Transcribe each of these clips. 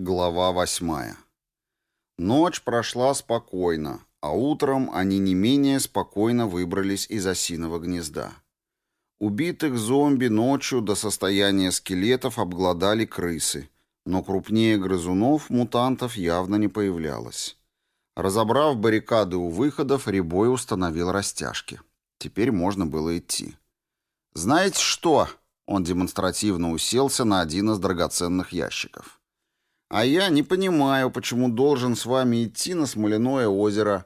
Глава восьмая. Ночь прошла спокойно, а утром они не менее спокойно выбрались из осиного гнезда. Убитых зомби ночью до состояния скелетов обглодали крысы, но крупнее грызунов мутантов явно не появлялось. Разобрав баррикады у выходов, Рябой установил растяжки. Теперь можно было идти. «Знаете что?» Он демонстративно уселся на один из драгоценных ящиков. А я не понимаю, почему должен с вами идти на Смоляное озеро.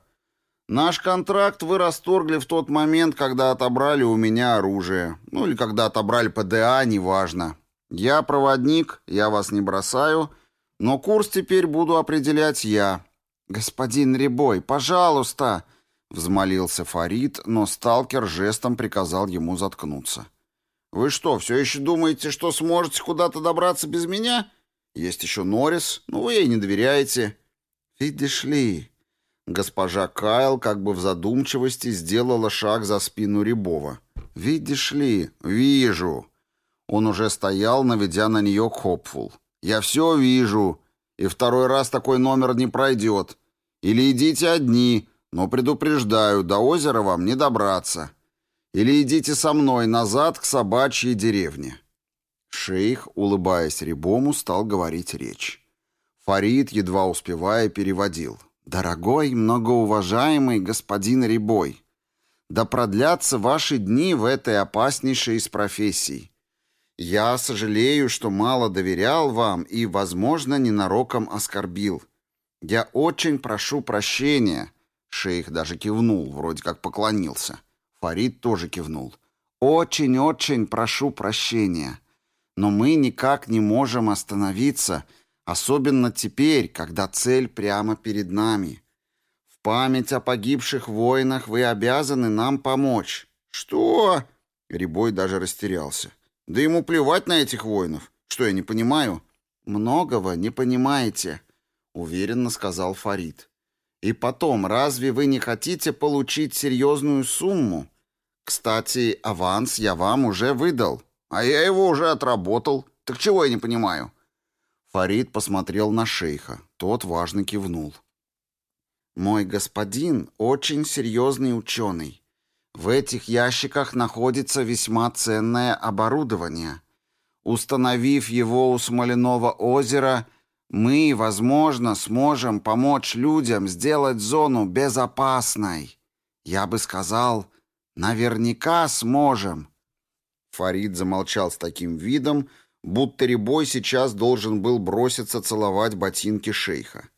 Наш контракт вы расторгли в тот момент, когда отобрали у меня оружие. Ну или когда отобрали ПДА, неважно. Я проводник, я вас не бросаю, но курс теперь буду определять я. Господин Рябой, пожалуйста, взмолился Фарид, но сталкер жестом приказал ему заткнуться. Вы что, все еще думаете, что сможете куда-то добраться без меня? — есть еще Норрис, но вы ей не доверяете. Видишь ли, госпожа Кайл как бы в задумчивости сделала шаг за спину Рябова. Видишь ли, вижу. Он уже стоял, наведя на нее Хопфул. Я все вижу, и второй раз такой номер не пройдет. Или идите одни, но предупреждаю, до озера вам не добраться. Или идите со мной назад к собачьей деревне. Шейх, улыбаясь Рибому, стал говорить речь. Фарид, едва успевая, переводил. «Дорогой, многоуважаемый господин Рибой, да продлятся ваши дни в этой опаснейшей из профессий. Я сожалею, что мало доверял вам и, возможно, ненароком оскорбил. Я очень прошу прощения». Шейх даже кивнул, вроде как поклонился. Фарид тоже кивнул. «Очень-очень прошу прощения но мы никак не можем остановиться, особенно теперь, когда цель прямо перед нами. В память о погибших воинах вы обязаны нам помочь. Что? Рябой даже растерялся. Да ему плевать на этих воинов. Что я не понимаю? Многого не понимаете, уверенно сказал Фарид. И потом, разве вы не хотите получить серьезную сумму? Кстати, аванс я вам уже выдал. А я его уже отработал. Так чего я не понимаю?» Фарид посмотрел на шейха. Тот важно кивнул. «Мой господин очень серьезный ученый. В этих ящиках находится весьма ценное оборудование. Установив его у Смоляного озера, мы, возможно, сможем помочь людям сделать зону безопасной. Я бы сказал, наверняка сможем». Фарид замолчал с таким видом, будто Рябой сейчас должен был броситься целовать ботинки шейха.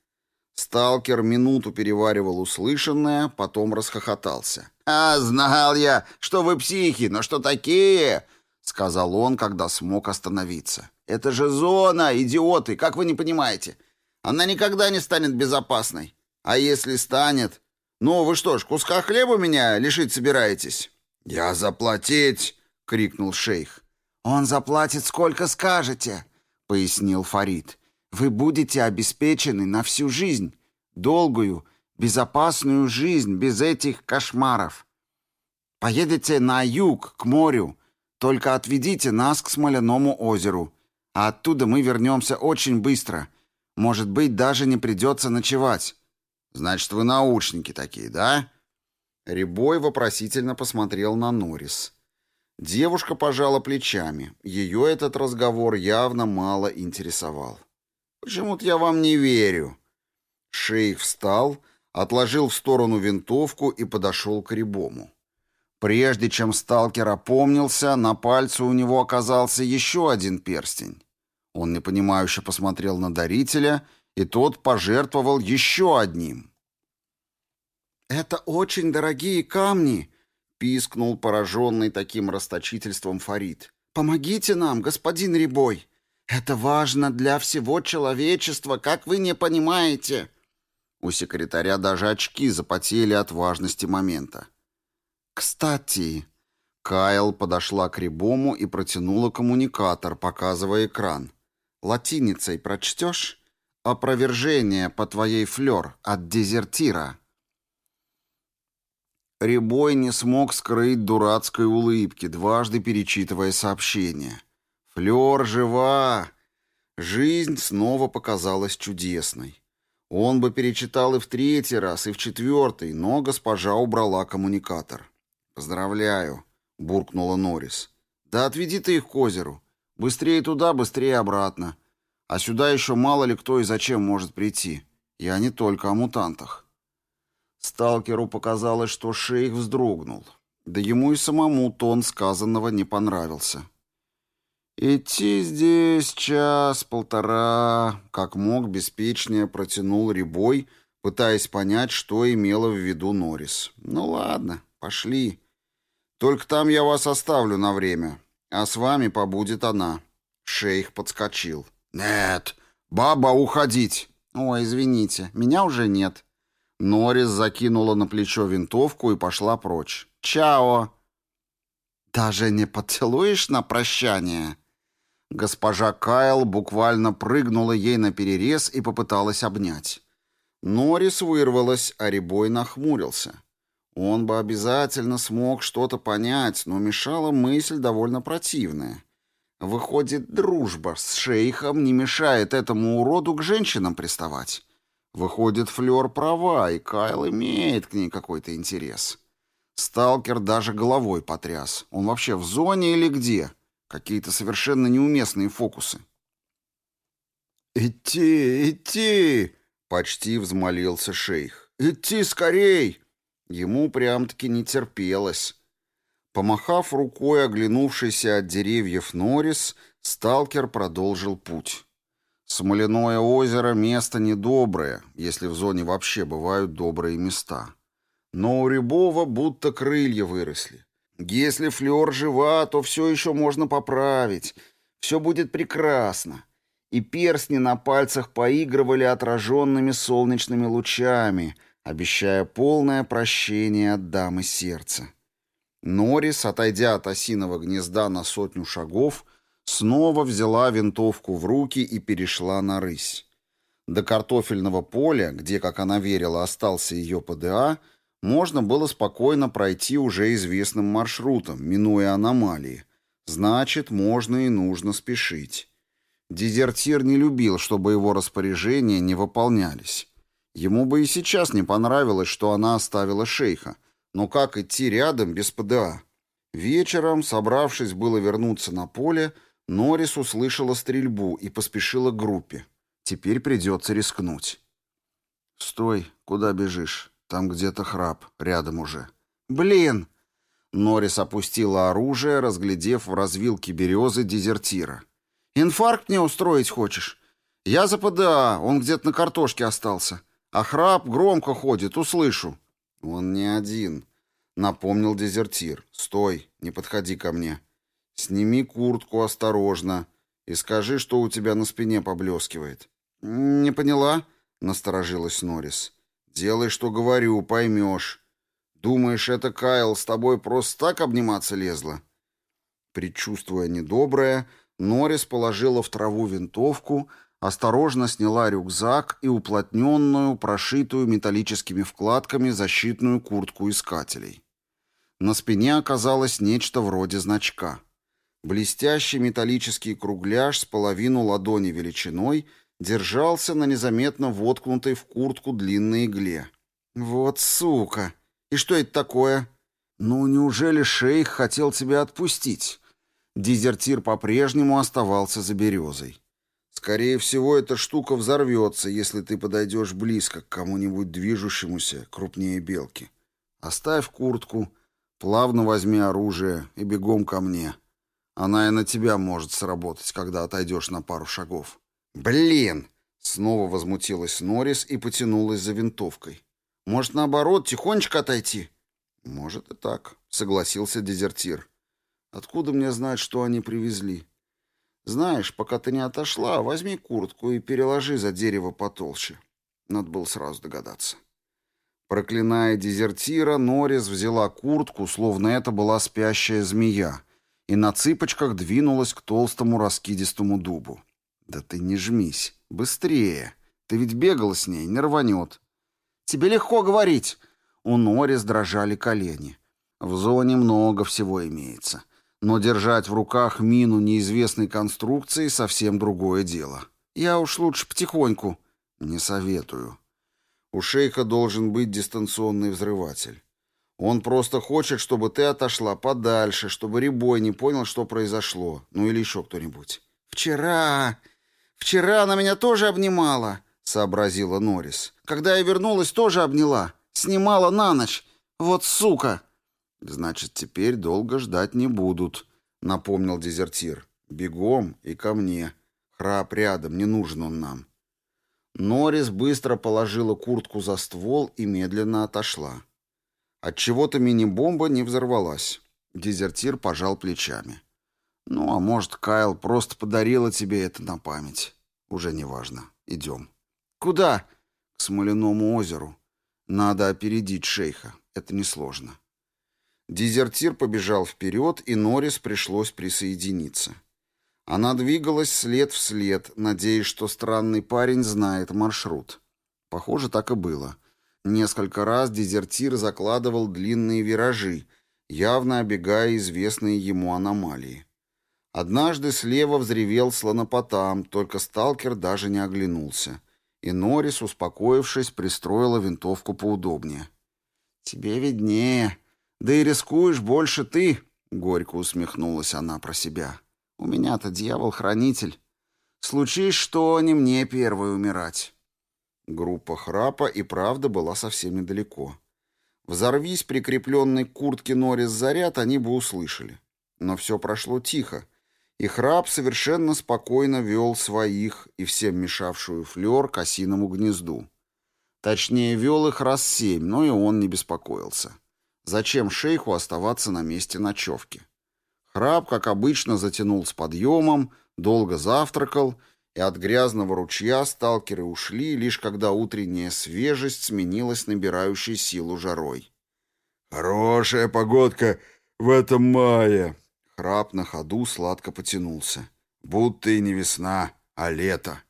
Сталкер минуту переваривал услышанное, потом расхохотался. «А, знал я, что вы психи, но что такие?» — сказал он, когда смог остановиться. «Это же зона, идиоты, как вы не понимаете? Она никогда не станет безопасной. А если станет? Ну, вы что ж, куска хлеба меня лишить собираетесь?» «Я заплатить!» — крикнул шейх. «Он заплатит сколько скажете», — пояснил Фарид. «Вы будете обеспечены на всю жизнь, долгую, безопасную жизнь без этих кошмаров. Поедете на юг, к морю, только отведите нас к Смоляному озеру, а оттуда мы вернемся очень быстро. Может быть, даже не придется ночевать». «Значит, вы научники такие, да?» Рябой вопросительно посмотрел на Норрис. Девушка пожала плечами. Ее этот разговор явно мало интересовал. «Почему-то я вам не верю». Шейх встал, отложил в сторону винтовку и подошел к Рябому. Прежде чем сталкер опомнился, на пальце у него оказался еще один перстень. Он непонимающе посмотрел на дарителя, и тот пожертвовал еще одним. «Это очень дорогие камни», пискнул пораженный таким расточительством Фарид. «Помогите нам, господин Рябой! Это важно для всего человечества, как вы не понимаете!» У секретаря даже очки запотели от важности момента. «Кстати...» Кайл подошла к Рябому и протянула коммуникатор, показывая экран. «Латиницей прочтешь? Опровержение по твоей флёр от дезертира». Рябой не смог скрыть дурацкой улыбки, дважды перечитывая сообщение. «Флёр жива! Жизнь снова показалась чудесной. Он бы перечитал и в третий раз, и в четвертый, но госпожа убрала коммуникатор. «Поздравляю», — буркнула Норрис. «Да отведи ты их к озеру. Быстрее туда, быстрее обратно. А сюда еще мало ли кто и зачем может прийти. Я не только о мутантах». Сталкеру показалось, что шейх вздрогнул. Да ему и самому тон сказанного не понравился. «Идти здесь час-полтора», — как мог беспечнее протянул Рябой, пытаясь понять, что имела в виду Норрис. «Ну ладно, пошли. Только там я вас оставлю на время, а с вами побудет она». Шейх подскочил. «Нет, баба, уходить!» «Ой, извините, меня уже нет». Норрис закинула на плечо винтовку и пошла прочь. «Чао!» «Даже не поцелуешь на прощание?» Госпожа Кайл буквально прыгнула ей на перерез и попыталась обнять. Норрис вырвалась, а Рябой нахмурился. Он бы обязательно смог что-то понять, но мешала мысль довольно противная. Выходит, дружба с шейхом не мешает этому уроду к женщинам приставать. Выходит, Флёр права, и Кайл имеет к ней какой-то интерес. Сталкер даже головой потряс. Он вообще в зоне или где? — Какие-то совершенно неуместные фокусы. «Идти, идти!» — почти взмолился шейх. «Идти скорей!» Ему прям-таки не терпелось. Помахав рукой оглянувшийся от деревьев Норрис, сталкер продолжил путь. Смоляное озеро — место недоброе, если в зоне вообще бывают добрые места. Но у Рябова будто крылья выросли. Если Флёр жива, то все еще можно поправить. Все будет прекрасно. И перстни на пальцах поигрывали отраженными солнечными лучами, обещая полное прощение от дамы сердца. Норрис, отойдя от осиного гнезда на сотню шагов, снова взяла винтовку в руки и перешла на рысь. До картофельного поля, где, как она верила, остался ее ПДА, можно было спокойно пройти уже известным маршрутом, минуя аномалии. Значит, можно и нужно спешить. Дезертир не любил, чтобы его распоряжения не выполнялись. Ему бы и сейчас не понравилось, что она оставила шейха. Но как идти рядом без ПДА? Вечером, собравшись было вернуться на поле, Норрис услышала стрельбу и поспешила к группе. Теперь придется рискнуть. «Стой, куда бежишь?» Там где-то храп, рядом уже. Блин! Норрис опустила оружие, разглядев в развилке березы дезертира. «Инфаркт мне устроить хочешь? Я за ПДА, он где-то на картошке остался. А храп громко ходит, услышу». «Он не один», — напомнил дезертир. «Стой, не подходи ко мне. Сними куртку осторожно и скажи, что у тебя на спине поблескивает». «Не поняла?» — насторожилась Норрис. «Делай, что говорю, поймешь. Думаешь, это Кайл с тобой просто так обниматься лезла?» Предчувствуя недоброе, Норрис положила в траву винтовку, осторожно сняла рюкзак и уплотненную, прошитую металлическими вкладками защитную куртку искателей. На спине оказалось нечто вроде значка. Блестящий металлический кругляш с половину ладони величиной — держался на незаметно воткнутой в куртку длинной игле. «Вот сука! И что это такое?» «Ну, неужели шейх хотел тебя отпустить?» Дезертир по-прежнему оставался за березой. «Скорее всего, эта штука взорвется, если ты подойдешь близко к кому-нибудь движущемуся крупнее белки. Оставь куртку, плавно возьми оружие и бегом ко мне. Она и на тебя может сработать, когда отойдешь на пару шагов». «Блин!» — снова возмутилась Норрис и потянулась за винтовкой. «Может, наоборот, тихонечко отойти?» «Может и так», — согласился дезертир. «Откуда мне знать, что они привезли?» «Знаешь, пока ты не отошла, возьми куртку и переложи за дерево потолще». Надо было сразу догадаться. Проклиная дезертира, Норрис взяла куртку, словно это была спящая змея, и на цыпочках двинулась к толстому раскидистому дубу. «Да ты не жмись. Быстрее. Ты ведь бегал с ней, не рванет». «Тебе легко говорить». У Норис дрожали колени. В зоне много всего имеется. Но держать в руках мину неизвестной конструкции совсем другое дело. Я уж лучше потихоньку. Не советую. У шейха должен быть дистанционный взрыватель. Он просто хочет, чтобы ты отошла подальше, чтобы Рябой не понял, что произошло. Ну или еще кто-нибудь. «Вчера... Вчера она меня тоже обнимала», — сообразила Норрис. «Когда я вернулась, тоже обняла. Снимала на ночь. Вот сука!» «Значит, теперь долго ждать не будут», — напомнил дезертир. «Бегом и ко мне. Храп рядом, не нужен он нам». Норрис быстро положила куртку за ствол и медленно отошла. Отчего-то мини-бомба не взорвалась. Дезертир пожал плечами. «Ну, а может, Кайл просто подарила тебе это на память. Уже не важно. Идем». «Куда?» «К Смоляному озеру. Надо опередить шейха. Это несложно». Дезертир побежал вперед, и Норрис пришлось присоединиться. Она двигалась след в след, надеясь, что странный парень знает маршрут. Похоже, так и было. Несколько раз дезертир закладывал длинные виражи, явно обегая известные ему аномалии. Однажды слева взревел слонопотам, только сталкер даже не оглянулся. И Норрис, успокоившись, пристроила винтовку поудобнее. «Тебе виднее. Да и рискуешь больше ты», — горько усмехнулась она про себя. «У меня-то дьявол-хранитель. Случись что, не мне первой умирать». Группа храпа и правда была совсем недалеко. Взорвись прикрепленный к куртке Норрис заряд, они бы услышали. Но все прошло тихо, и храп совершенно спокойно вел своих и всем мешавшую флер к осиному гнезду. Точнее, вел их раз семь, но и он не беспокоился. Зачем шейху оставаться на месте ночевки? Храп, как обычно, затянул с подъемом, долго завтракал и от грязного ручья сталкеры ушли, лишь когда утренняя свежесть сменилась набирающей силу жарой. «Хорошая погодка в этом мае!» Храп на ходу сладко потянулся. «Будто и не весна, а лето».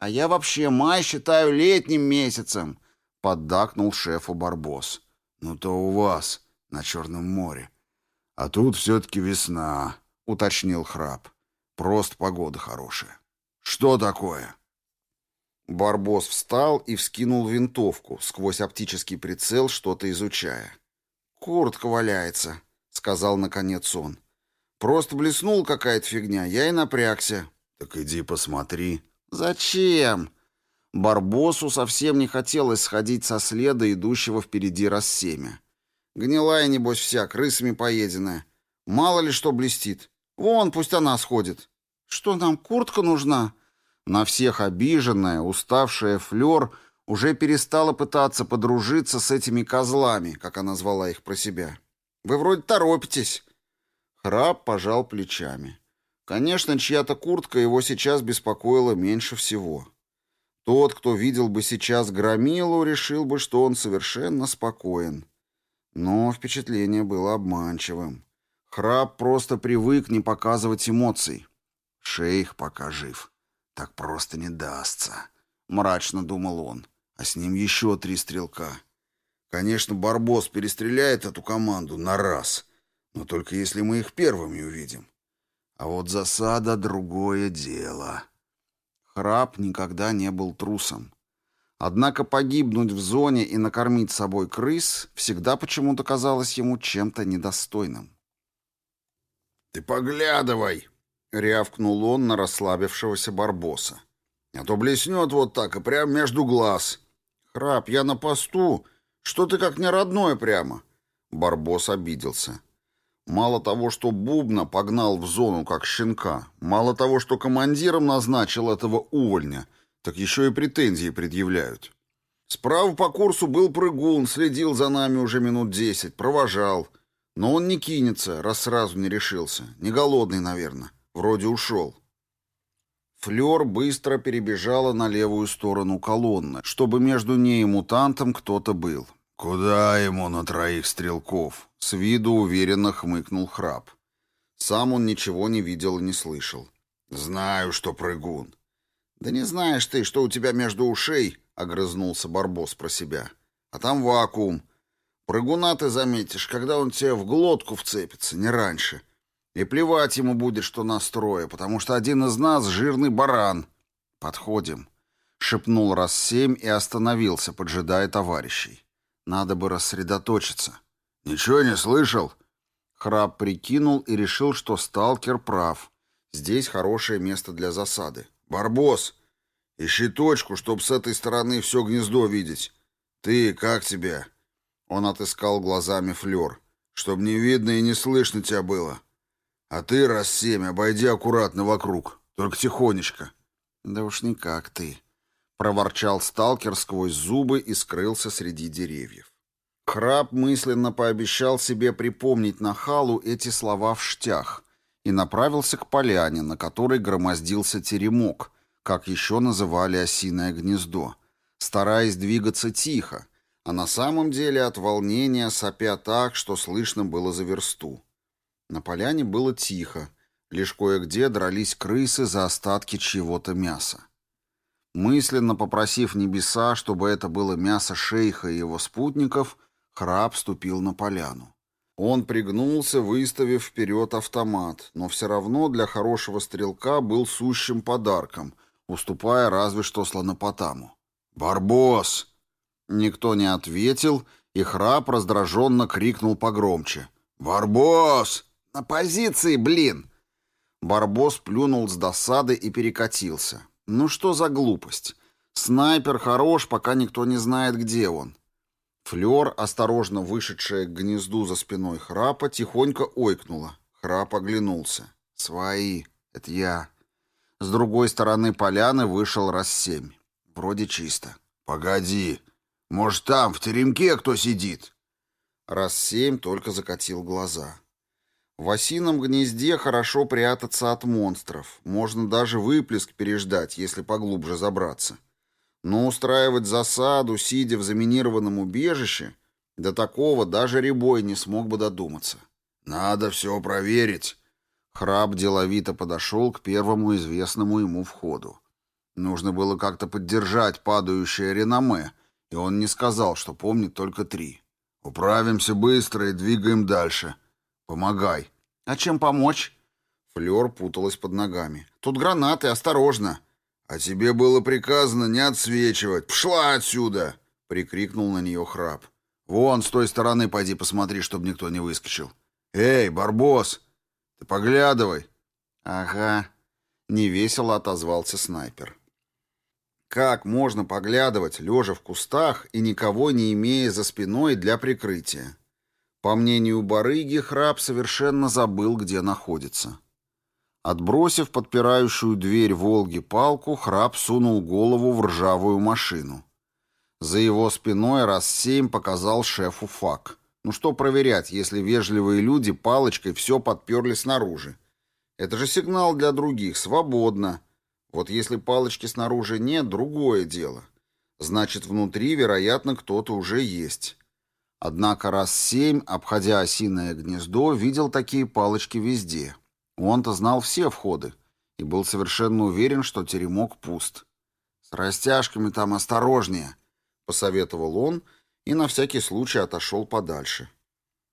«А я вообще май считаю летним месяцем», — поддакнул шефу Барбос. «Ну то у вас, на Черном море. А тут все-таки весна», — уточнил Храп. «Просто погода хорошая». «Что такое?» Барбос встал и вскинул винтовку, сквозь оптический прицел что-то изучая. «Куртка валяется», — сказал наконец он. «Просто блеснул какая-то фигня, я и напрягся». «Так иди посмотри». «Зачем?» Барбосу совсем не хотелось сходить со следа идущего впереди рассемя. Гнилая, небось, вся, крысами поеденная. Мало ли что блестит. Вон, пусть она сходит. Что нам, куртка нужна? На всех обиженная, уставшая Флёр уже перестала пытаться подружиться с этими козлами, как она звала их про себя. Вы вроде торопитесь. Храп пожал плечами. Конечно, чья-то куртка его сейчас беспокоила меньше всего. Тот, кто видел бы сейчас Громилу, решил бы, что он совершенно спокоен. Но впечатление было обманчивым. Храп просто привык не показывать эмоций. Шейх пока жив. Так просто не дастся. Мрачно думал он. А с ним еще три стрелка. Конечно, Барбос перестреляет эту команду на раз. Но только если мы их первыми увидим. А вот засада — другое дело. Храп никогда не был трусом. Однако погибнуть в зоне и накормить собой крыс всегда почему-то казалось ему чем-то недостойным. «Ты поглядывай!» — рявкнул он на расслабившегося барбоса. «А то блеснет вот так и прямо между глаз». «Храп, я на посту. Что ты как не родной прямо?» Барбос обиделся. Мало того, что Бубна погнал в зону как щенка, мало того, что командиром назначил этого увольня, так еще и претензии предъявляют. Справа по курсу был прыгун, следил за нами уже минут десять, провожал. Но он не кинется, раз сразу не решился. Не голодный, наверное. Вроде ушел. Флёр быстро перебежала на левую сторону колонны, чтобы между ней и мутантом кто-то был. «Куда ему на троих стрелков?» С виду уверенно хмыкнул храп. Сам он ничего не видел и не слышал. «Знаю, что прыгун». «Да не знаешь ты, что у тебя между ушей», — огрызнулся Барбос про себя. «А там вакуум. Прыгуна ты заметишь, когда он тебе в глотку вцепится, не раньше. И плевать ему будет, что нас трое, потому что один из нас — жирный баран. Подходим. Шепнул раз семь и остановился, поджидая товарищей. Надо бы рассредоточиться. «Ничего не слышал?» Храб прикинул и решил, что сталкер прав. Здесь хорошее место для засады. «Барбос, ищи точку, чтоб с этой стороны все гнездо видеть. Ты, как тебя?» Он отыскал глазами флер. «Чтоб не видно и не слышно тебя было. А ты, раз семь, обойди аккуратно вокруг, только тихонечко». «Да уж не как ты», — проворчал сталкер сквозь зубы и скрылся среди деревьев. Храб мысленно пообещал себе припомнить Нахалу эти слова в штях и направился к поляне, на которой громоздился теремок, как еще называли осиное гнездо, стараясь двигаться тихо, а на самом деле от волнения сопя так, что слышно было за версту. На поляне было тихо, лишь кое-где дрались крысы за остатки чьего-то мяса. Мысленно попросив небеса, чтобы это было мясо шейха и его спутников, Храб ступил на поляну. Он пригнулся, выставив вперед автомат, но все равно для хорошего стрелка был сущим подарком, уступая разве что слонопотаму. «Барбос!» Никто не ответил, и храп раздраженно крикнул погромче. «Барбос!» «На позиции, блин!» Барбос плюнул с досады и перекатился. «Ну что за глупость? Снайпер хорош, пока никто не знает, где он». Флёр, осторожно вышедшая к гнезду за спиной храпа, тихонько ойкнула. Храп оглянулся. «Свои. Это я». С другой стороны поляны вышел раз семь. Вроде чисто. «Погоди. Может, там, в теремке, кто сидит?» Раз семь только закатил глаза. В осином гнезде хорошо прятаться от монстров. Можно даже выплеск переждать, если поглубже забраться. Но устраивать засаду, сидя в заминированном убежище, до такого даже Рябой не смог бы додуматься. «Надо все проверить». Храб деловито подошел к первому известному ему входу. Нужно было как-то поддержать падающее реноме, и он не сказал, что помнит только три. «Управимся быстро и двигаем дальше. Помогай». «А чем помочь?» Флёр путалась под ногами. «Тут гранаты, осторожно!» «А тебе было приказано не отсвечивать. Пшла отсюда!» — прикрикнул на нее храп. «Вон, с той стороны пойди посмотри, чтобы никто не выскочил. Эй, Барбос, ты поглядывай!» «Ага», — невесело отозвался снайпер. Как можно поглядывать, лежа в кустах и никого не имея за спиной для прикрытия? По мнению барыги, храп совершенно забыл, где находится. Отбросив подпирающую дверь «Волги» палку, храп сунул голову в ржавую машину. За его спиной раз семь показал шефу фак. Ну что проверять, если вежливые люди палочкой все подперли снаружи? Это же сигнал для других, свободно. Вот если палочки снаружи нет, другое дело. Значит, внутри, вероятно, кто-то уже есть. Однако раз семь, обходя осиное гнездо, видел такие палочки везде. Он-то знал все входы и был совершенно уверен, что теремок пуст. «С растяжками там осторожнее», — посоветовал он и на всякий случай отошел подальше.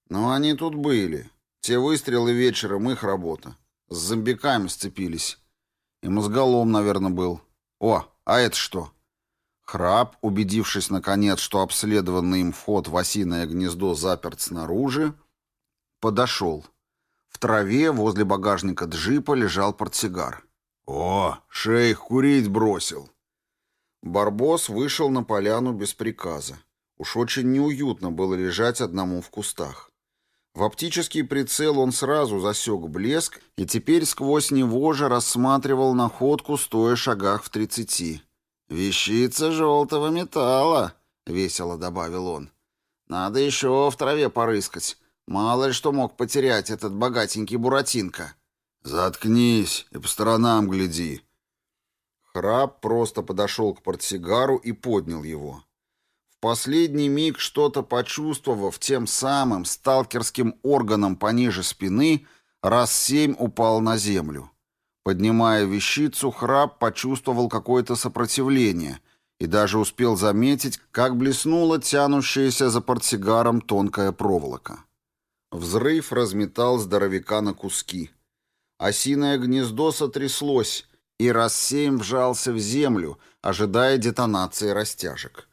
Но они тут были. Те выстрелы вечером — их работа. С зомбиками сцепились. И мозголом, наверное, был. О, а это что? Храп, убедившись наконец, что обследованный им вход в осиное гнездо заперт снаружи, подошел. В траве возле багажника джипа лежал портсигар. «О, шейх курить бросил!» Барбос вышел на поляну без приказа. Уж очень неуютно было лежать одному в кустах. В оптический прицел он сразу засек блеск и теперь сквозь него же рассматривал находку, стоя шагах в тридцати. «Вещица желтого металла», — весело добавил он. «Надо еще в траве порыскать. Мало ли что мог потерять этот богатенький Буратинка. Заткнись и по сторонам гляди. Храп просто подошел к портсигару и поднял его. В последний миг что-то почувствовав тем самым сталкерским органом пониже спины, раз семь упал на землю. Поднимая вещицу, храп почувствовал какое-то сопротивление и даже успел заметить, как блеснула тянущаяся за портсигаром тонкая проволока. Взрыв разметал здоровяка на куски. Осиное гнездо сотряслось, и рассеем вжался в землю, ожидая детонации растяжек.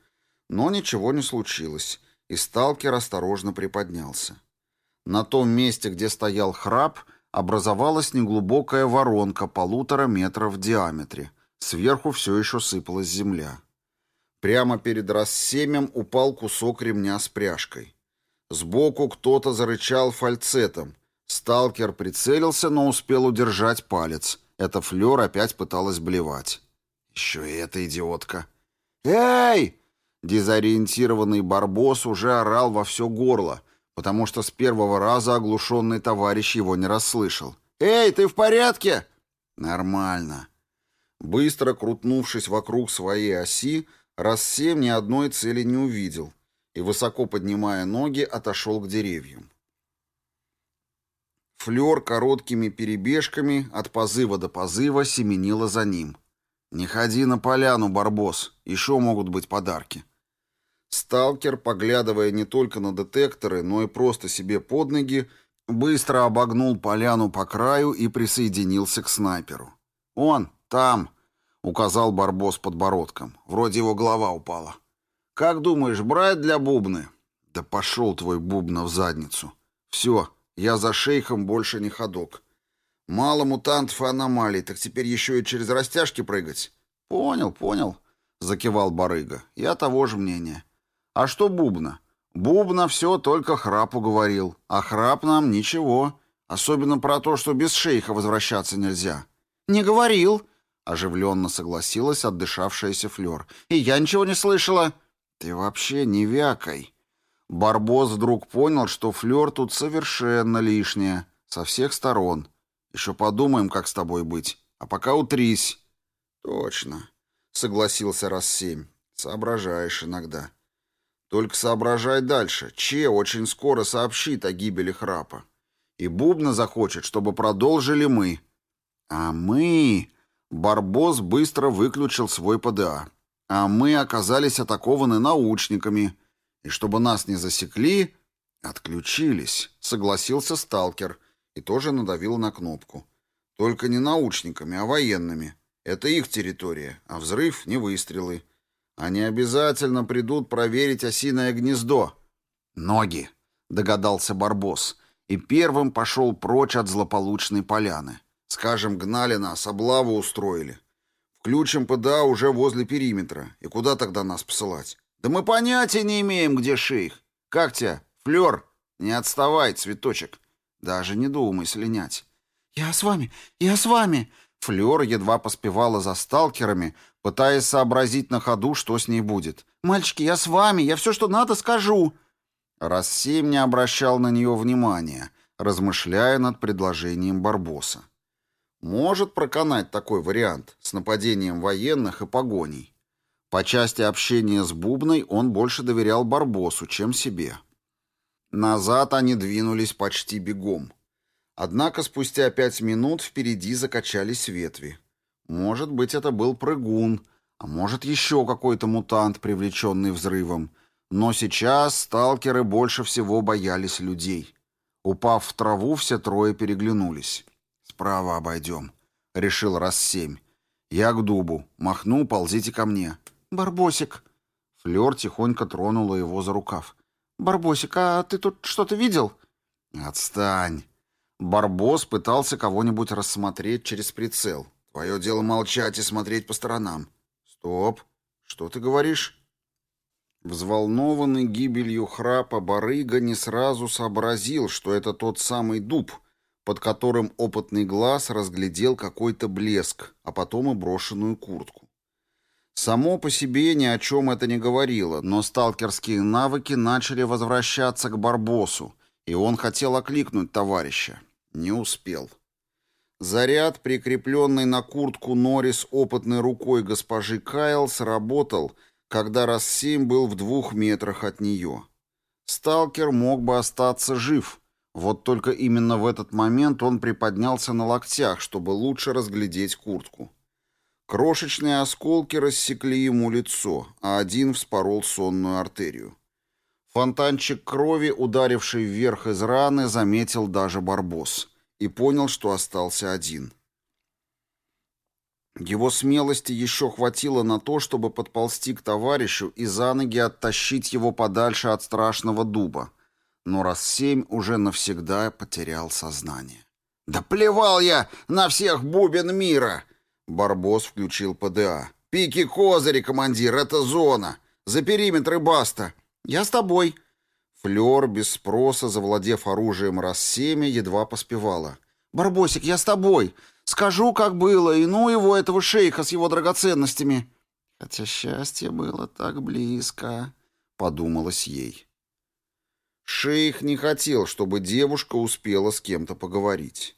Но ничего не случилось, и сталкер осторожно приподнялся. На том месте, где стоял храп, образовалась неглубокая воронка полутора метров в диаметре. Сверху все еще сыпалась земля. Прямо перед рассемем упал кусок ремня с пряжкой. Сбоку кто-то зарычал фальцетом. Сталкер прицелился, но успел удержать палец. Эта флёр опять пыталась блевать. Еще и эта идиотка. «Эй!» Дезориентированный Барбос уже орал во все горло, потому что с первого раза оглушенный товарищ его не расслышал. «Эй, ты в порядке?» «Нормально». Быстро крутнувшись вокруг своей оси, Рассем ни одной цели не увидел и, высоко поднимая ноги, отошел к деревьям. Флёр короткими перебежками от позыва до позыва семенила за ним. «Не ходи на поляну, Барбос, еще могут быть подарки». Сталкер, поглядывая не только на детекторы, но и просто себе под ноги, быстро обогнул поляну по краю и присоединился к снайперу. «Он, там!» — указал Барбос подбородком. Вроде его голова упала. «Как думаешь, брать для бубны?» «Да пошел твой бубна в задницу. Все, я за шейхом больше не ходок. Мало мутантов и аномалий, так теперь еще и через растяжки прыгать?» «Понял, понял», — закивал барыга. «Я того же мнения. А что Бубна? Бубна все только храпу говорил, а храп нам ничего, особенно про то, что без шейха возвращаться нельзя. Не говорил, оживленно согласилась отдышавшаяся Флёр. И я ничего не слышала. Ты вообще не вякай. Барбос вдруг понял, что Флёр тут совершенно лишняя, со всех сторон. Еще подумаем, как с тобой быть. А пока утрись. Точно, согласился раз семь. Соображаешь иногда. Только соображай дальше. Че очень скоро сообщит о гибели храпа. И Бубна захочет, чтобы продолжили мы. А мы... Барбос быстро выключил свой ПДА. А мы оказались атакованы научниками. И чтобы нас не засекли... Отключились, согласился сталкер и тоже надавил на кнопку. Только не научниками, а военными. Это их территория, а взрыв не выстрелы. Они обязательно придут проверить осиное гнездо. Ноги, догадался Барбос, и первым пошел прочь от злополучной поляны. Скажем, гнали нас, облаву устроили. Включим ПДА уже возле периметра. И куда тогда нас посылать? Да мы понятия не имеем, где шейх. Как тебя, Флёр? Не отставай, цветочек. Даже не думай слинять. Я с вами, я с вами. Флёр едва поспевала за сталкерами, пытаясь сообразить на ходу, что с ней будет. «Мальчики, я с вами, я все, что надо, скажу!» Рассем не обращал на нее внимания, размышляя над предложением Барбоса. Может проканать такой вариант с нападением военных и погоней. По части общения с Бубной он больше доверял Барбосу, чем себе. Назад они двинулись почти бегом. Однако спустя пять минут впереди закачались ветви. Может быть, это был прыгун, а может, еще какой-то мутант, привлеченный взрывом. Но сейчас сталкеры больше всего боялись людей. Упав в траву, все трое переглянулись. «Справа обойдем», — решил раз семь. «Я к дубу. Махну, ползите ко мне». «Барбосик». Флёр тихонько тронула его за рукав. «Барбосик, а ты тут что-то видел?» «Отстань». Барбос пытался кого-нибудь рассмотреть через прицел. Твое дело молчать и смотреть по сторонам. Стоп. Что ты говоришь? Взволнованный гибелью храпа барыга не сразу сообразил, что это тот самый дуб, под которым опытный глаз разглядел какой-то блеск, а потом и брошенную куртку. Само по себе ни о чем это не говорило, но сталкерские навыки начали возвращаться к Барбосу, и он хотел окликнуть товарища. Не успел. Заряд, прикрепленный на куртку Норрис опытной рукой госпожи Кайл, сработал, когда Рассим был в двух метрах от нее. Сталкер мог бы остаться жив, вот только именно в этот момент он приподнялся на локтях, чтобы лучше разглядеть куртку. Крошечные осколки рассекли ему лицо, а один вспорол сонную артерию. Фонтанчик крови, ударивший вверх из раны, заметил даже Барбос и понял, что остался один. Его смелости еще хватило на то, чтобы подползти к товарищу и за ноги оттащить его подальше от страшного дуба, но раз семь уже навсегда потерял сознание. «Да плевал я на всех бубен мира!» Барбос включил ПДА. «Пики козыри, командир, это зона! За периметр и баста! Я с тобой!» Флёр, без спроса, завладев оружием раз семя, едва поспевала. «Барбосик, я с тобой! Скажу, как было, и ну его, этого шейха с его драгоценностями!» «Хотя счастье было так близко», — подумалось ей. Шейх не хотел, чтобы девушка успела с кем-то поговорить.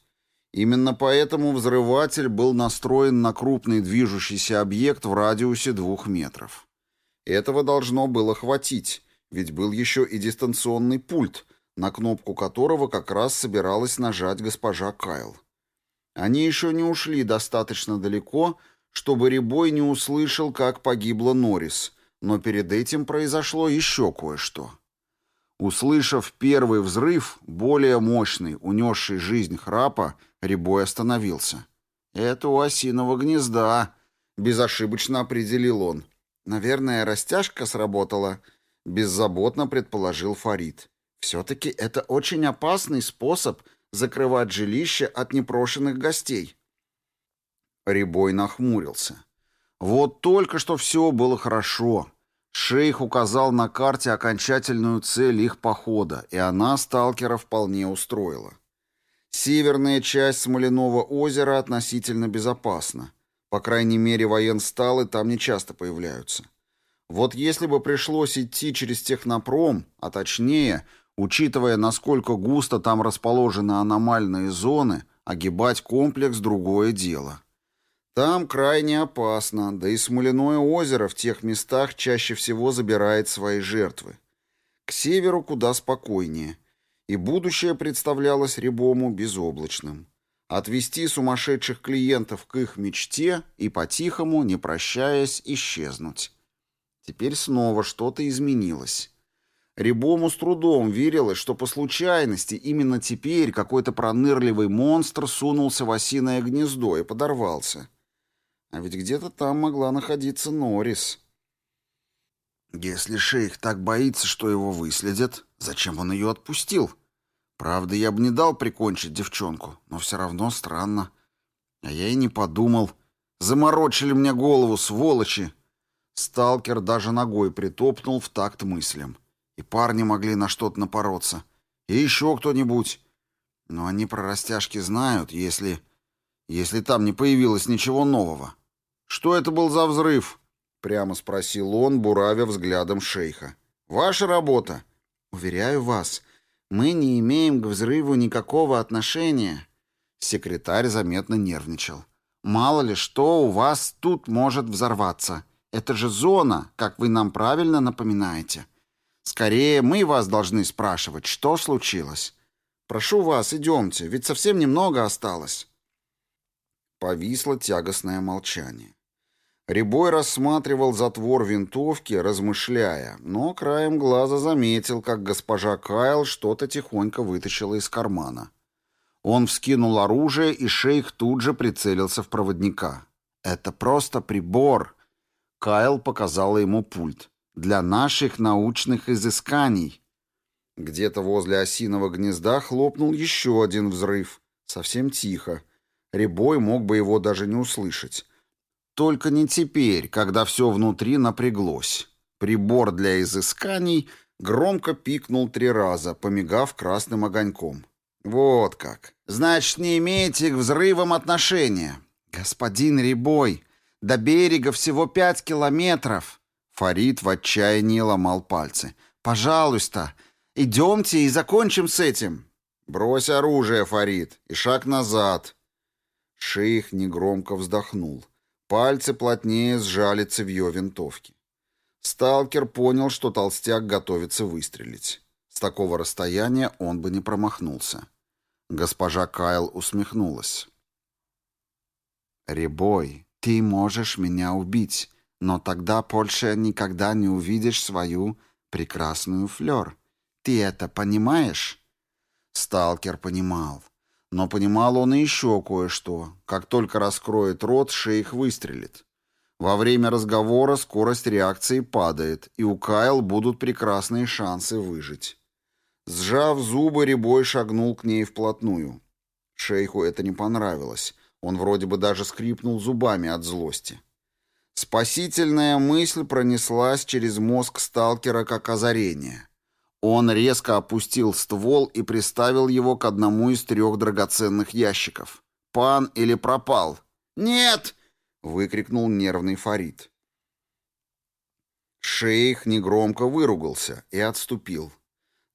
Именно поэтому взрыватель был настроен на крупный движущийся объект в радиусе двух метров. Этого должно было хватить, ведь был еще и дистанционный пульт, на кнопку которого как раз собиралась нажать госпожа Кайл. Они еще не ушли достаточно далеко, чтобы Рябой не услышал, как погибла Норрис, но перед этим произошло еще кое-что. Услышав первый взрыв, более мощный, унесший жизнь храпа, Рябой остановился. «Это у осиного гнезда», — безошибочно определил он. «Наверное, растяжка сработала», — беззаботно предположил Фарид. «Все-таки это очень опасный способ закрывать жилище от непрошенных гостей». Рябой нахмурился. «Вот только что все было хорошо». Шейх указал на карте окончательную цель их похода, и она сталкера вполне устроила. Северная часть Смоляного озера относительно безопасна. По крайней мере, военсталы там не часто появляются. Вот если бы пришлось идти через технопром, а точнее, учитывая, насколько густо там расположены аномальные зоны, огибать комплекс – другое дело. Там крайне опасно, да и Смоляное озеро в тех местах чаще всего забирает свои жертвы. К северу куда спокойнее, и будущее представлялось Рябому безоблачным. Отвести сумасшедших клиентов к их мечте и по-тихому, не прощаясь, исчезнуть. Теперь снова что-то изменилось. Рябому с трудом верилось, что по случайности именно теперь какой-то пронырливый монстр сунулся в осиное гнездо и подорвался. А ведь где-то там могла находиться Норрис. Если шейх так боится, что его выследят, зачем он ее отпустил? Правда, я бы не дал прикончить девчонку, но все равно странно. А я и не подумал. Заморочили мне голову, сволочи. Сталкер даже ногой притопнул в такт мыслям. И парни могли на что-то напороться. И еще кто-нибудь. Но они про растяжки знают, если... Если там не появилось ничего нового. «Что это был за взрыв?» — прямо спросил он, буравя взглядом шейха. «Ваша работа?» «Уверяю вас, мы не имеем к взрыву никакого отношения». Секретарь заметно нервничал. «Мало ли что у вас тут может взорваться. Это же зона, как вы нам правильно напоминаете. Скорее, мы вас должны спрашивать, что случилось. Прошу вас, идемте, ведь совсем немного осталось». Повисло тягостное молчание. Рябой рассматривал затвор винтовки, размышляя, но краем глаза заметил, как госпожа Кайл что-то тихонько вытащила из кармана. Он вскинул оружие, и шейх тут же прицелился в проводника. «Это просто прибор!» Кайл показала ему пульт. «Для наших научных изысканий!» Где-то возле осиного гнезда хлопнул еще один взрыв. Совсем тихо. Рябой мог бы его даже не услышать. Только не теперь, когда все внутри напряглось. Прибор для изысканий громко пикнул три раза, помигав красным огоньком. «Вот как. Значит, не имеете к взрывам отношения. Господин Рябой, до берега всего пять километров». Фарид в отчаянии ломал пальцы. «Пожалуйста, идемте и закончим с этим». «Брось оружие, Фарид, и шаг назад». Шейх негромко вздохнул. Пальцы плотнее сжали цевьё винтовки. Сталкер понял, что толстяк готовится выстрелить. С такого расстояния он бы не промахнулся. Госпожа Кайл усмехнулась. «Ребой, ты можешь меня убить, но тогда больше никогда не увидишь свою прекрасную флёр. Ты это понимаешь?» Сталкер понимал. Но понимал он и еще кое-что. Как только раскроет рот, шейх выстрелит. Во время разговора скорость реакции падает, и у Кайл будут прекрасные шансы выжить. Сжав зубы, Рябой шагнул к ней вплотную. Шейху это не понравилось. Он вроде бы даже скрипнул зубами от злости. Спасительная мысль пронеслась через мозг сталкера как озарение. Он резко опустил ствол и приставил его к одному из трех драгоценных ящиков. «Пан или пропал?» «Нет!» — выкрикнул нервный Фарид. Шейх негромко выругался и отступил.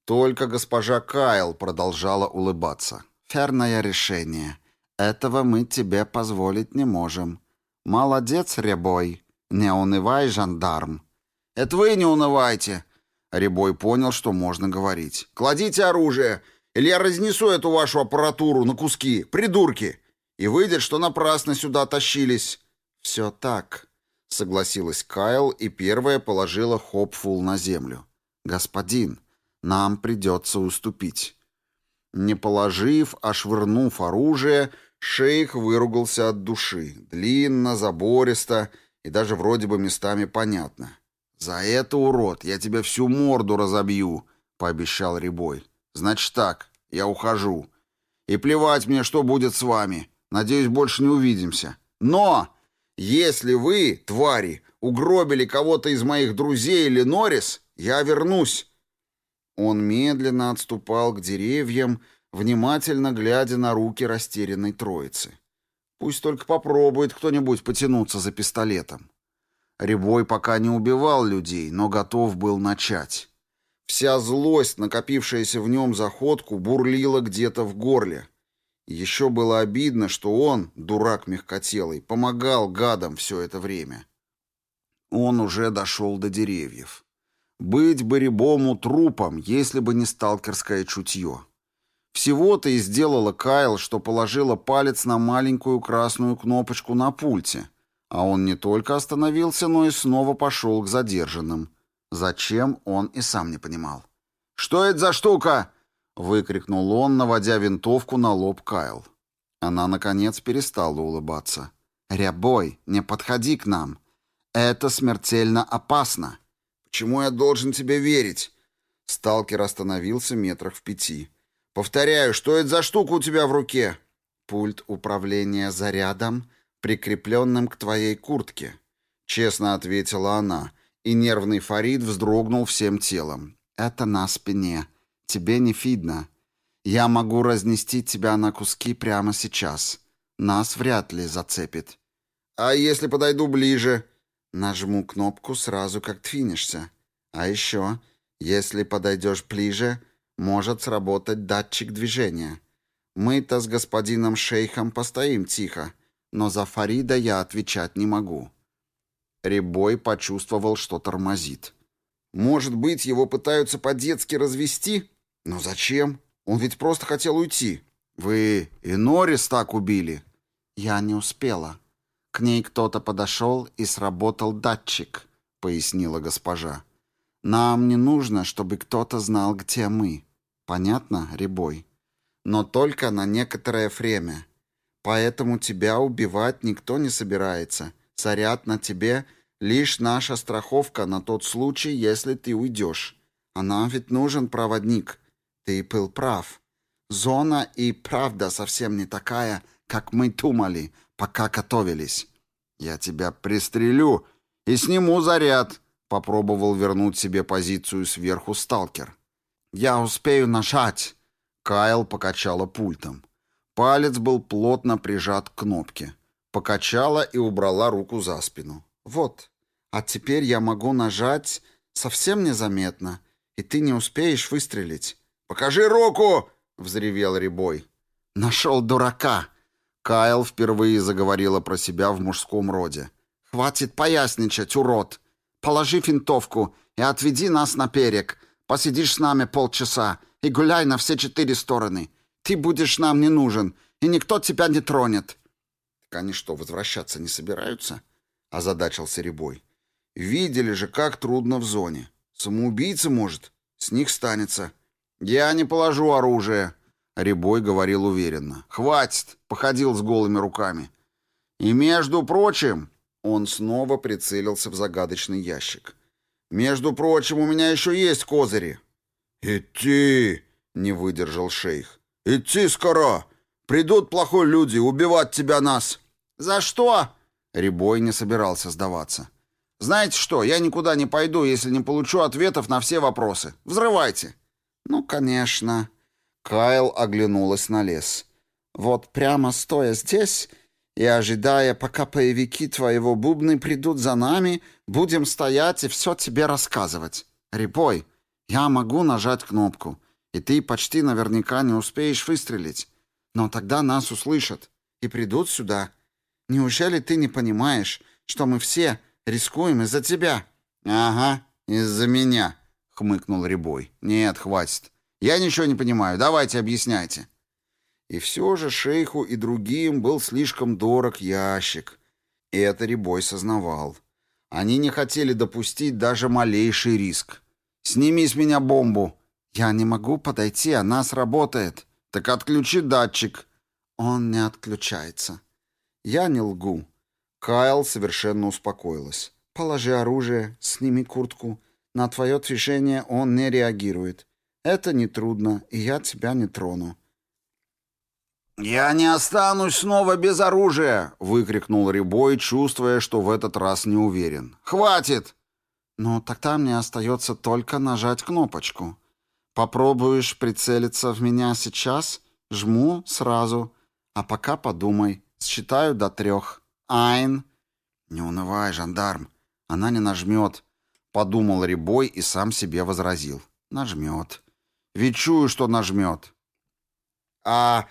Только госпожа Кайл продолжала улыбаться. «Ферное решение. Этого мы тебе позволить не можем. Молодец, Рябой. Не унывай, жандарм». «Это вы не унывайте!» Рябой понял, что можно говорить. «Кладите оружие, или я разнесу эту вашу аппаратуру на куски, придурки!» И выйдет, что напрасно сюда тащились. «Все так», — согласилась Кайл и первая положила Хопфул на землю. «Господин, нам придется уступить». Не положив, а швырнув оружие, шейх выругался от души. Длинно, забористо и даже вроде бы местами понятно. «За это, урод, я тебе всю морду разобью», — пообещал Рябой. «Значит так, я ухожу. И плевать мне, что будет с вами. Надеюсь, больше не увидимся. Но если вы, твари, угробили кого-то из моих друзей или Норрис, я вернусь». Он медленно отступал к деревьям, внимательно глядя на руки растерянной троицы. Пусть только попробует кто-нибудь потянуться за пистолетом. Рябой пока не убивал людей, но готов был начать. Вся злость, накопившаяся в нем за ходку, бурлила где-то в горле. Еще было обидно, что он, дурак мягкотелый, помогал гадам все это время. Он уже дошел до деревьев. Быть бы рябому трупом, если бы не сталкерское чутье. Всего-то и сделала Кайл, что положила палец на маленькую красную кнопочку на пульте. А он не только остановился, но и снова пошел к задержанным. Зачем, он и сам не понимал. «Что это за штука?» Выкрикнул он, наводя винтовку на лоб Кайл. Она, наконец, перестала улыбаться. «Рябой, не подходи к нам. Это смертельно опасно». «Почему я должен тебе верить?» Сталкер остановился метрах в пяти. «Повторяю, что это за штука у тебя в руке?» «Пульт управления зарядом, прикрепленным к твоей куртке», — честно ответила она, и нервный Фарид вздрогнул всем телом. «Это на спине. Тебе не видно. Я могу разнести тебя на куски прямо сейчас. Нас вряд ли зацепит. А если подойду ближе? Нажму кнопку сразу, как двинешься. А еще, если подойдешь ближе, может сработать датчик движения. Мы-то с господином шейхом постоим тихо, но за Фарида я отвечать не могу. Рябой почувствовал, что тормозит. Может быть, его пытаются по-детски развести? «Но зачем? Он ведь просто хотел уйти. Вы и Норрис так убили?» «Я не успела. К ней кто-то подошел и сработал датчик», — пояснила госпожа. «Нам не нужно, чтобы кто-то знал, где мы. Понятно, Рябой? Но только на некоторое время. Поэтому тебя убивать никто не собирается. Заряд на тебе — лишь наша страховка на тот случай, если ты уйдешь. А нам ведь нужен проводник». Ты был прав. Зона и правда совсем не такая, как мы думали, пока готовились. Я тебя пристрелю и сниму заряд, попробовал вернуть себе позицию сверху сталкер. Я успею нажать. Кайл покачала пультом. Палец был плотно прижат к кнопке. Покачала и убрала руку за спину. Вот. А теперь я могу нажать совсем незаметно, и ты не успеешь выстрелить. «Покажи руку!» — взревел Рябой. «Нашел дурака!» Кайл впервые заговорила про себя в мужском роде. «Хватит поясничать, урод! Положи финтовку и отведи нас на берег. Посидишь с нами полчаса и гуляй на все четыре стороны. Ты будешь нам не нужен, и никто тебя не тронет». «Так они что, возвращаться не собираются?» — озадачился Рябой. «Видели же, как трудно в зоне. Самоубийца, может? С них станется. Я не положу оружие, Рябой говорил уверенно. Хватит, походил с голыми руками. И между прочим, он снова прицелился в загадочный ящик. Между прочим, у меня еще есть козыри. Идти, не выдержал шейх. Идти скоро. Придут плохие люди убивать тебя нас. За что? Рябой не собирался сдаваться. Знаете что, я никуда не пойду, если не получу ответов на все вопросы. Взрывайте. Ну, конечно. Кайл оглянулась на лес. Вот прямо стоя здесь и ожидая, пока боевики твоего бубны придут за нами, будем стоять и все тебе рассказывать. Рябой, я могу нажать кнопку, и ты почти наверняка не успеешь выстрелить. Но тогда нас услышат и придут сюда. Неужели ты не понимаешь, что мы все Рискуем из-за тебя». «Ага, из-за меня», — хмыкнул Рябой. «Нет, хватит. Я ничего не понимаю. Давайте объясняйте». И все же шейху и другим был слишком дорог ящик. И это Рябой сознавал. Они не хотели допустить даже малейший риск. «Сними с меня бомбу!» «Я не могу подойти, она сработает». «Так отключи датчик». «Он не отключается». «Я не лгу. Кайл совершенно успокоилась. «Положи оружие, сними куртку. На твое движение он не реагирует. Это нетрудно, и я тебя не трону». «Я не останусь снова без оружия!» — выкрикнул Рябой, чувствуя, что в этот раз не уверен. «Хватит!» «Ну, тогда мне остается только нажать кнопочку. Попробуешь прицелиться в меня сейчас? Жму сразу. А пока подумай. Считаю до трех». Айн. Не унывай, жандарм. Она не нажмет. Подумал Рябой и сам себе возразил. Нажмет. Ведь чую, что нажмет. А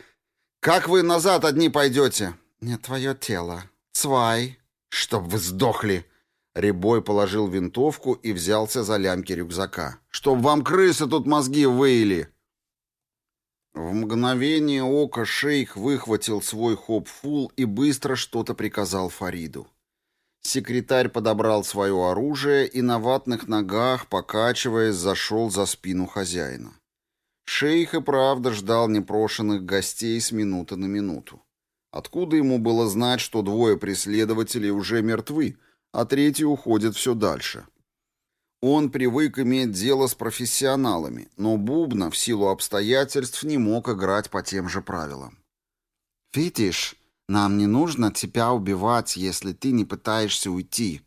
как вы назад одни пойдете? Не твое тело. Цвай. Чтоб вы сдохли. Рябой положил винтовку и взялся за лямки рюкзака. «Чтоб вам крысы тут мозги выили!» В мгновение ока шейх выхватил свой хоп-фул и быстро что-то приказал Фариду. Секретарь подобрал свое оружие и на ватных ногах, покачиваясь, зашел за спину хозяина. Шейх и правда ждал непрошенных гостей с минуты на минуту. Откуда ему было знать, что двое преследователей уже мертвы, а третий уходит все дальше? Он привык иметь дело с профессионалами, но Бубна в силу обстоятельств не мог играть по тем же правилам. «Видишь, нам не нужно тебя убивать, если ты не пытаешься уйти».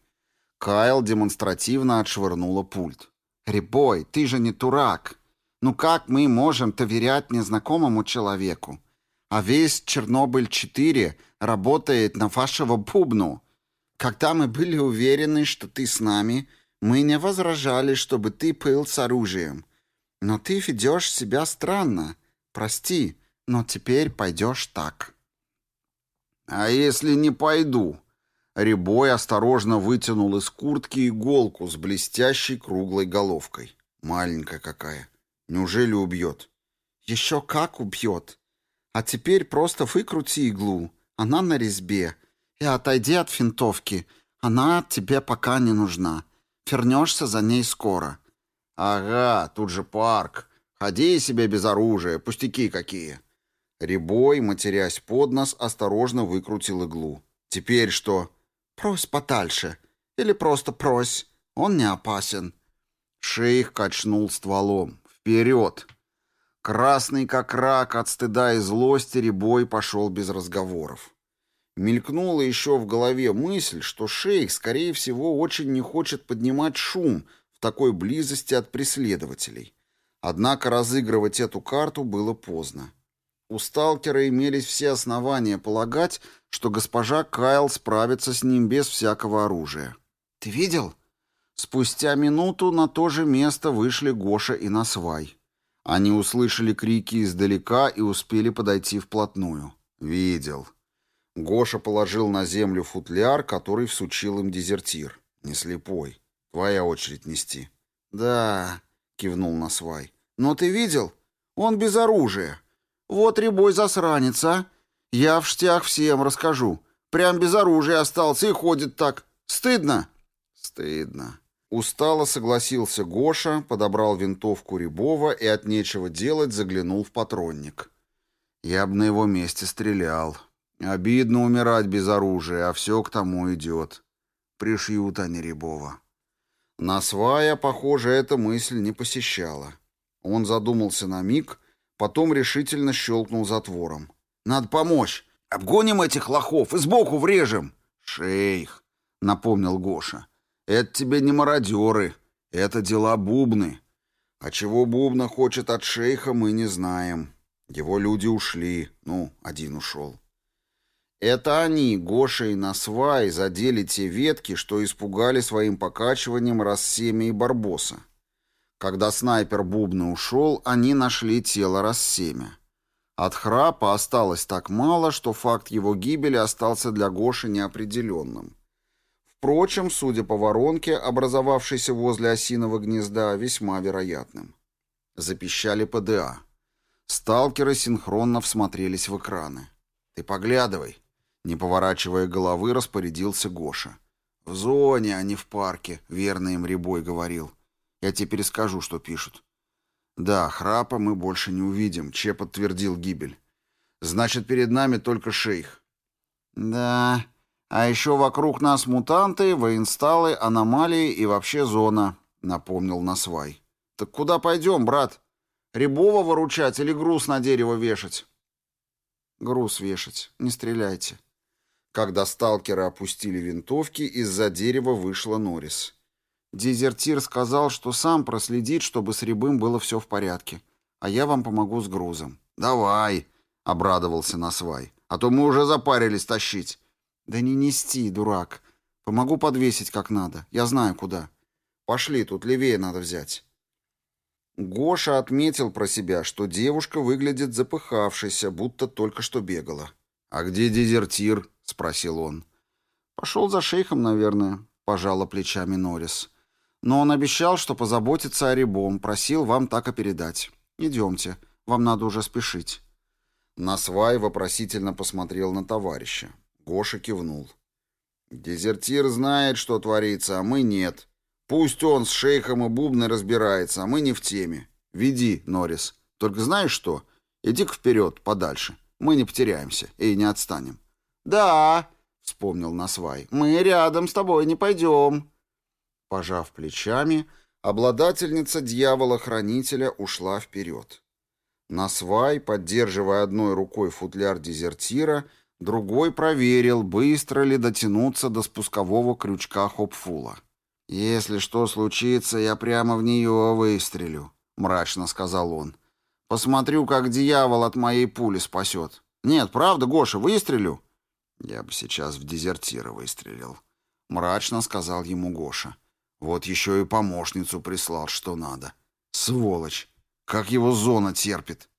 Кайл демонстративно отшвырнула пульт. «Рябой, ты же не дурак. Ну как мы можем доверять незнакомому человеку? А весь Чернобыль-4 работает на вашего Бубну. Когда мы были уверены, что ты с нами, мы не возражали, чтобы ты пыл с оружием. Но ты ведешь себя странно. Прости, но теперь пойдешь так». «А если не пойду?» Рябой осторожно вытянул из куртки иголку с блестящей круглой головкой. Маленькая какая. Неужели убьет? «Еще как убьет. А теперь просто выкрути иглу. Она на резьбе. И отойди от финтовки. Она тебе пока не нужна. Вернешься за ней скоро». «Ага, тут же парк. Ходи себе без оружия, пустяки какие». Рябой, матерясь под нос, осторожно выкрутил иглу. «Теперь что?» «Прось подальше. Или просто прось. Он не опасен». Шейх качнул стволом. «Вперед!» Красный как рак от стыда и злости Рябой пошел без разговоров. Мелькнула еще в голове мысль, что шейх, скорее всего, очень не хочет поднимать шум в такой близости от преследователей. Однако разыгрывать эту карту было поздно. У сталкера имелись все основания полагать, что госпожа Кайл справится с ним без всякого оружия. «Ты видел?» Спустя минуту на то же место вышли Гоша и Насвай. Они услышали крики издалека и успели подойти вплотную. «Видел», Гоша положил на землю футляр, который всучил им дезертир. Не слепой. Твоя очередь нести. Да, кивнул Насвай. Но ты видел? Он без оружия. Вот ребой засранец, а? Я в штях всем расскажу. Прям без оружия остался и ходит так. Стыдно? Стыдно. Устало согласился Гоша, подобрал винтовку Рябова и от нечего делать заглянул в патронник. Я бы на его месте стрелял. Обидно умирать без оружия, а все к тому идет. Пришьют они Рябова. На свая, похоже, эта мысль не посещала. Он задумался на миг, потом решительно щелкнул затвором. «Надо помочь! Обгоним этих лохов и сбоку врежем!» «Шейх!» — напомнил Гоша. Это тебе не мародеры, это дела Бубны. А чего Бубна хочет от шейха, мы не знаем. Его люди ушли, ну, один ушел. Это они, Гоша и Насвай, задели те ветки, что испугали своим покачиванием Рассемя и Барбоса. Когда снайпер Бубна ушел, они нашли тело Рассемя. От храпа осталось так мало, что факт его гибели остался для Гоши неопределенным. Впрочем, судя по воронке, образовавшейся возле осиного гнезда, весьма вероятным. Запищали ПДА. Сталкеры синхронно всмотрелись в экраны. «Ты поглядывай», — не поворачивая головы, распорядился Гоша. «В зоне, а не в парке», — верно им Рябой говорил. «Я теперь скажу, что пишут». «Да, храпа мы больше не увидим», — Че подтвердил гибель. «Значит, перед нами только шейх». «Да», а еще вокруг нас мутанты, воинсталы, аномалии и вообще зона», — напомнил Насвай. «Так куда пойдем, брат? Рябова выручать или груз на дерево вешать?» «Груз вешать. Не стреляйте». Когда сталкеры опустили винтовки, из-за дерева вышла Норрис. Дезертир сказал, что сам проследит, чтобы с Рябым было все в порядке, а я вам помогу с грузом. «Давай», — обрадовался Насвай, — «а то мы уже запарились тащить». «Да не нести, дурак. Помогу подвесить как надо. Я знаю, куда. Пошли, тут левее надо взять». Гоша отметил про себя, что девушка выглядит запыхавшейся, будто только что бегала. «А где дезертир?» — спросил он. «Пошел за шейхом, наверное», — пожала плечами Норрис. «Но он обещал, что позаботится о Рябом, просил вам так и передать. Идемте, вам надо уже спешить». Насвай вопросительно посмотрел на товарища. Гоша кивнул. «Дезертир знает, что творится, а мы нет. Пусть он с шейхом и бубной разбирается, а мы не в теме. Веди, Норрис. Только знаешь что? Иди-ка вперед, подальше. Мы не потеряемся и не отстанем». «Да», — вспомнил Насвай, — «мы рядом с тобой не пойдем». Пожав плечами, обладательница дьявола-хранителя ушла вперед. Насвай, поддерживая одной рукой футляр дезертира, Другой проверил, быстро ли дотянуться до спускового крючка Хопфула. «Если что случится, я прямо в нее выстрелю», — мрачно сказал он. «Посмотрю, как дьявол от моей пули спасет. Нет, правда, Гоша, выстрелю?» «Я бы сейчас в дезертира выстрелил», — мрачно сказал ему Гоша. «Вот еще и помощницу прислал, что надо. Сволочь! Как его зона терпит!»